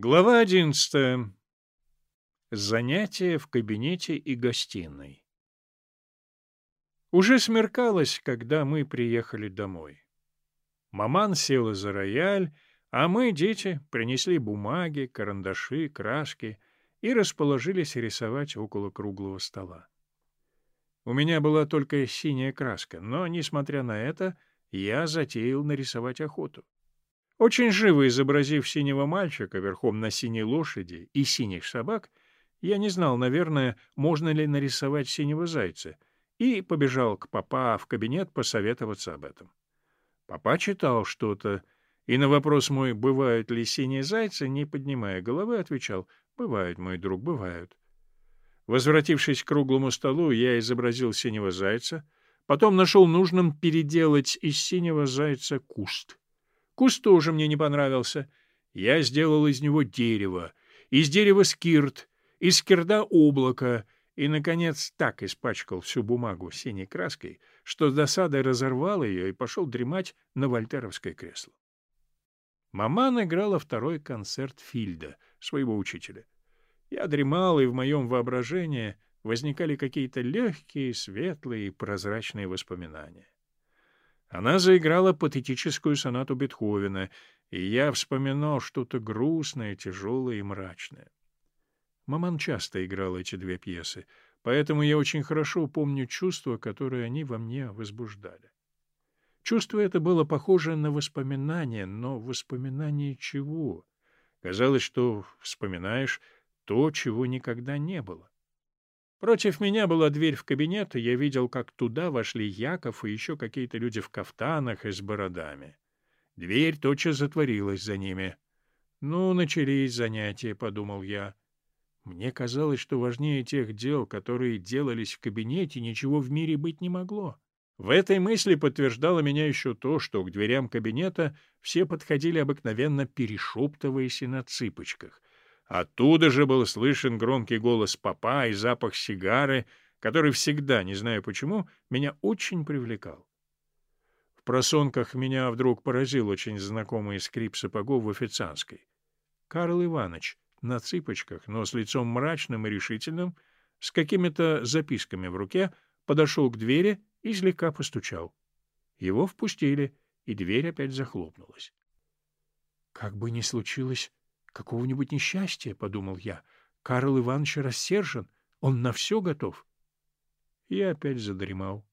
Глава одиннадцатая. Занятия в кабинете и гостиной. Уже смеркалось, когда мы приехали домой. Маман села за рояль, а мы, дети, принесли бумаги, карандаши, краски и расположились рисовать около круглого стола. У меня была только синяя краска, но, несмотря на это, я затеял нарисовать охоту. Очень живо изобразив синего мальчика верхом на синей лошади и синих собак, я не знал, наверное, можно ли нарисовать синего зайца, и побежал к папа в кабинет посоветоваться об этом. Папа читал что-то, и на вопрос мой, бывают ли синие зайцы, не поднимая головы, отвечал, «Бывают, мой друг, бывают». Возвратившись к круглому столу, я изобразил синего зайца, потом нашел нужным переделать из синего зайца куст. Куст тоже мне не понравился. Я сделал из него дерево, из дерева скирт, из скирда облако, и, наконец, так испачкал всю бумагу синей краской, что с досадой разорвал ее и пошел дремать на вольтеровское кресло. Маман играла второй концерт Фильда, своего учителя. Я дремал, и в моем воображении возникали какие-то легкие, светлые прозрачные воспоминания. Она заиграла патетическую сонату Бетховена, и я вспоминал что-то грустное, тяжелое и мрачное. Маман часто играл эти две пьесы, поэтому я очень хорошо помню чувства, которые они во мне возбуждали. Чувство это было похоже на воспоминание, но воспоминание чего? Казалось, что вспоминаешь то, чего никогда не было. Против меня была дверь в кабинет, и я видел, как туда вошли Яков и еще какие-то люди в кафтанах и с бородами. Дверь тотчас затворилась за ними. «Ну, начались занятия», — подумал я. Мне казалось, что важнее тех дел, которые делались в кабинете, ничего в мире быть не могло. В этой мысли подтверждало меня еще то, что к дверям кабинета все подходили обыкновенно перешептываясь и на цыпочках, Оттуда же был слышен громкий голос папа и запах сигары, который всегда, не знаю почему, меня очень привлекал. В просонках меня вдруг поразил очень знакомый скрип сапогов в официантской. Карл Иванович на цыпочках, но с лицом мрачным и решительным, с какими-то записками в руке, подошел к двери и слегка постучал. Его впустили, и дверь опять захлопнулась. Как бы ни случилось какого-нибудь несчастья, — подумал я. Карл Иванович рассержен, он на все готов. Я опять задремал.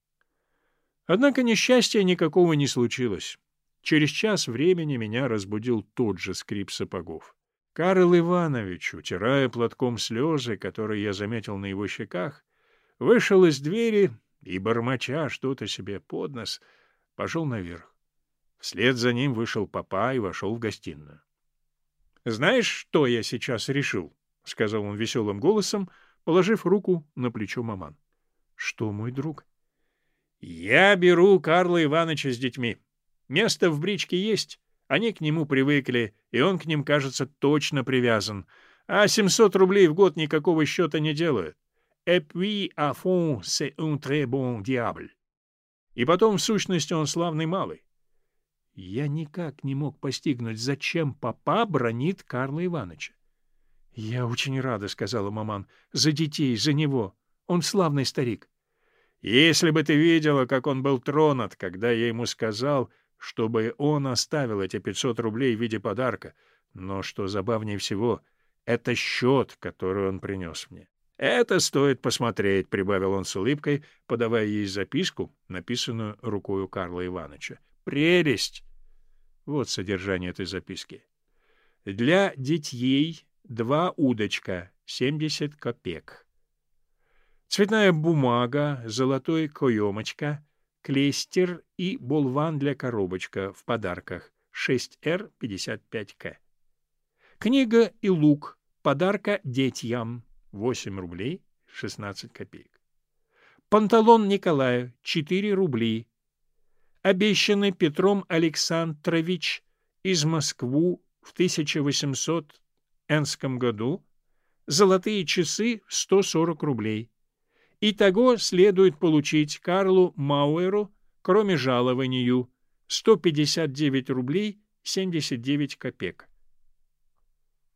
Однако несчастья никакого не случилось. Через час времени меня разбудил тот же скрип сапогов. Карл Иванович, утирая платком слезы, которые я заметил на его щеках, вышел из двери и, бормоча что-то себе под нос, пошел наверх. Вслед за ним вышел папа и вошел в гостиную. «Знаешь, что я сейчас решил?» — сказал он веселым голосом, положив руку на плечо маман. «Что, мой друг?» «Я беру Карла Ивановича с детьми. Место в бричке есть, они к нему привыкли, и он к ним, кажется, точно привязан. А 700 рублей в год никакого счета не делают. Et puis, à fond, c'est un très bon diable. И потом, в сущности, он славный малый. Я никак не мог постигнуть, зачем папа бронит Карла Ивановича. — Я очень рада, — сказала маман, — за детей, за него. Он славный старик. Если бы ты видела, как он был тронут, когда я ему сказал, чтобы он оставил эти пятьсот рублей в виде подарка. Но что забавнее всего, это счет, который он принес мне. «Это стоит посмотреть», — прибавил он с улыбкой, подавая ей записку, написанную рукою Карла Ивановича. Прелесть! Вот содержание этой записки. Для детей два удочка, 70 копеек. Цветная бумага, золотой каемочка, клейстер и болван для коробочка в подарках 6Р55К. Книга и лук, подарка детям 8 рублей 16 копеек. Панталон Николая 4 рубли обещанный Петром Александрович из Москвы в 1800 энском году, золотые часы 140 рублей. Итого следует получить Карлу Мауэру, кроме жалованию, 159 рублей 79 копеек.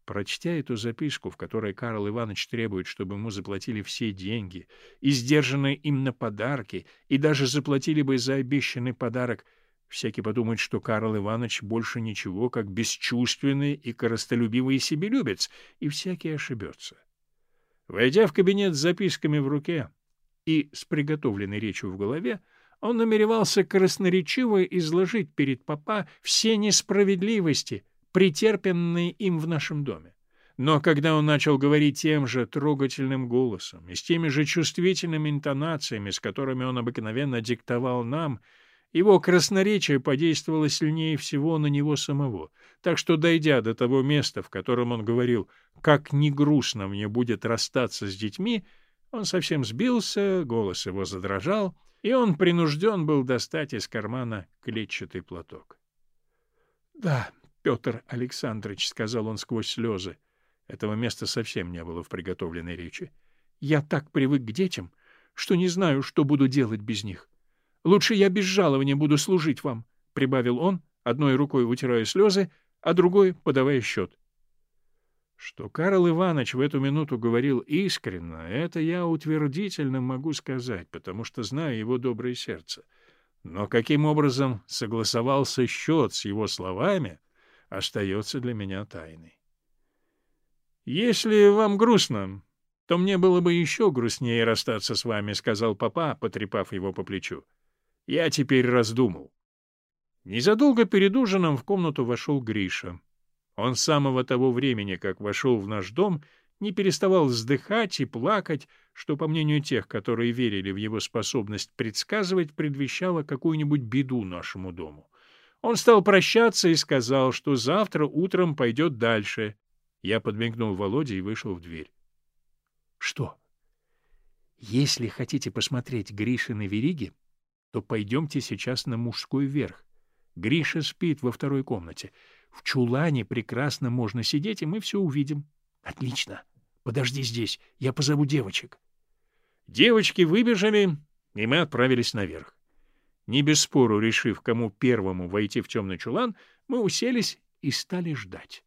Прочтя эту записку, в которой Карл Иванович требует, чтобы ему заплатили все деньги, и сдержанные им на подарки, и даже заплатили бы за обещанный подарок, всякий подумает, что Карл Иванович больше ничего, как бесчувственный и коростолюбивый себелюбец, и всякий ошибется. Войдя в кабинет с записками в руке и с приготовленной речью в голове, он намеревался красноречиво изложить перед папа все несправедливости, претерпенные им в нашем доме. Но когда он начал говорить тем же трогательным голосом и с теми же чувствительными интонациями, с которыми он обыкновенно диктовал нам, его красноречие подействовало сильнее всего на него самого, так что, дойдя до того места, в котором он говорил «как не грустно мне будет расстаться с детьми», он совсем сбился, голос его задрожал, и он принужден был достать из кармана клетчатый платок. — Да, Петр Александрович, — сказал он сквозь слезы. Этого места совсем не было в приготовленной речи. — Я так привык к детям, что не знаю, что буду делать без них. Лучше я без жалования буду служить вам, — прибавил он, одной рукой вытирая слезы, а другой подавая счет. Что Карл Иванович в эту минуту говорил искренно, это я утвердительно могу сказать, потому что знаю его доброе сердце. Но каким образом согласовался счет с его словами, остается для меня тайной. «Если вам грустно, то мне было бы еще грустнее расстаться с вами», — сказал папа, потрепав его по плечу. «Я теперь раздумал». Незадолго перед ужином в комнату вошел Гриша. Он с самого того времени, как вошел в наш дом, не переставал вздыхать и плакать, что, по мнению тех, которые верили в его способность предсказывать, предвещало какую-нибудь беду нашему дому. Он стал прощаться и сказал, что завтра утром пойдет дальше. Я подмигнул Володе и вышел в дверь. — Что? Если хотите посмотреть Гришины вериги, то пойдемте сейчас на мужской верх. Гриша спит во второй комнате. В чулане прекрасно можно сидеть, и мы все увидим. — Отлично. Подожди здесь, я позову девочек. Девочки выбежали, и мы отправились наверх. Не без спору решив, кому первому войти в темный чулан, мы уселись и стали ждать.